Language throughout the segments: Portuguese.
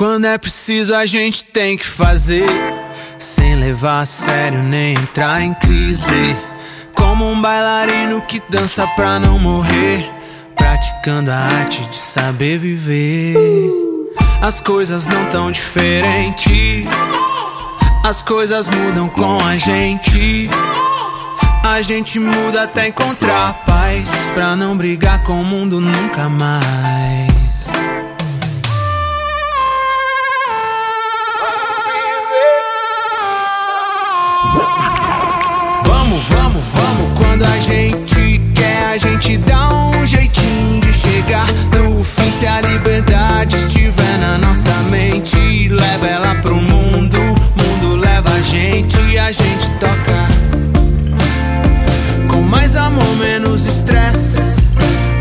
Quando é preciso a gente tem que fazer, sem levar a sério nem entrar em crise. Como um bailarino que dança pra não morrer, praticando a arte de saber viver. As coisas não tão diferentes, as coisas mudam com a gente. A gente muda até encontrar paz, pra não brigar com o mundo nunca mais. Na nossa mente, leva ela pro mundo. Mundo leva a gente e a gente toca. Com mais amor, menos estresse.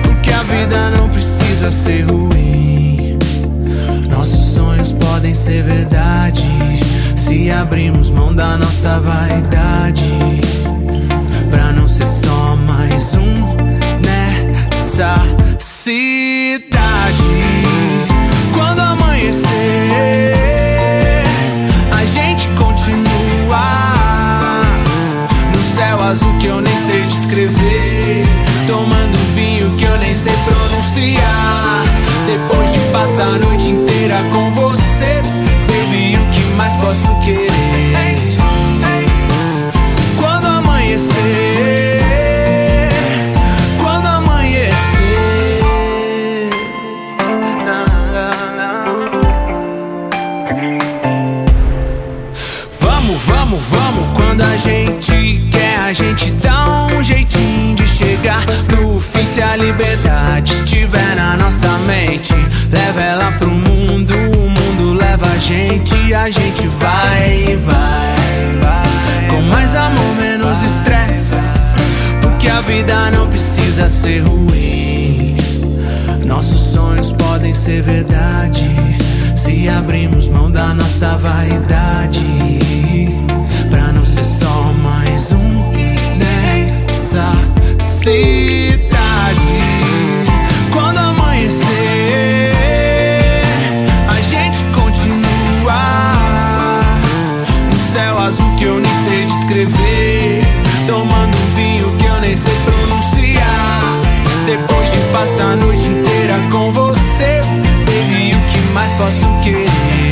Porque a vida não precisa ser ruim. Nossos sonhos podem ser verdade. Se abrimos mão da nossa vaidade Pra não ser só mais um nessa Tomando vinho que eu nem sei pronunciar Depois de passar a noite inteira com você Baby, o que mais posso querer? Quando amanhecer Quando amanhecer. Vamos, vamos, vamos Quando a gente liberdade estiver na nossa mente Leva ela pro mundo O mundo leva a gente a gente vai, vai, vai Com mais amor, menos estresse Porque a vida não precisa ser ruim nossos sonhos podem ser verdade se abrimos mão da nossa vaidade. Pra não ser só mais um nessa cidade. sei descrever. Tomando um vinho que eu nem sei pronunciar. Depois de passar a noite inteira com você, baby, o que mais posso querer?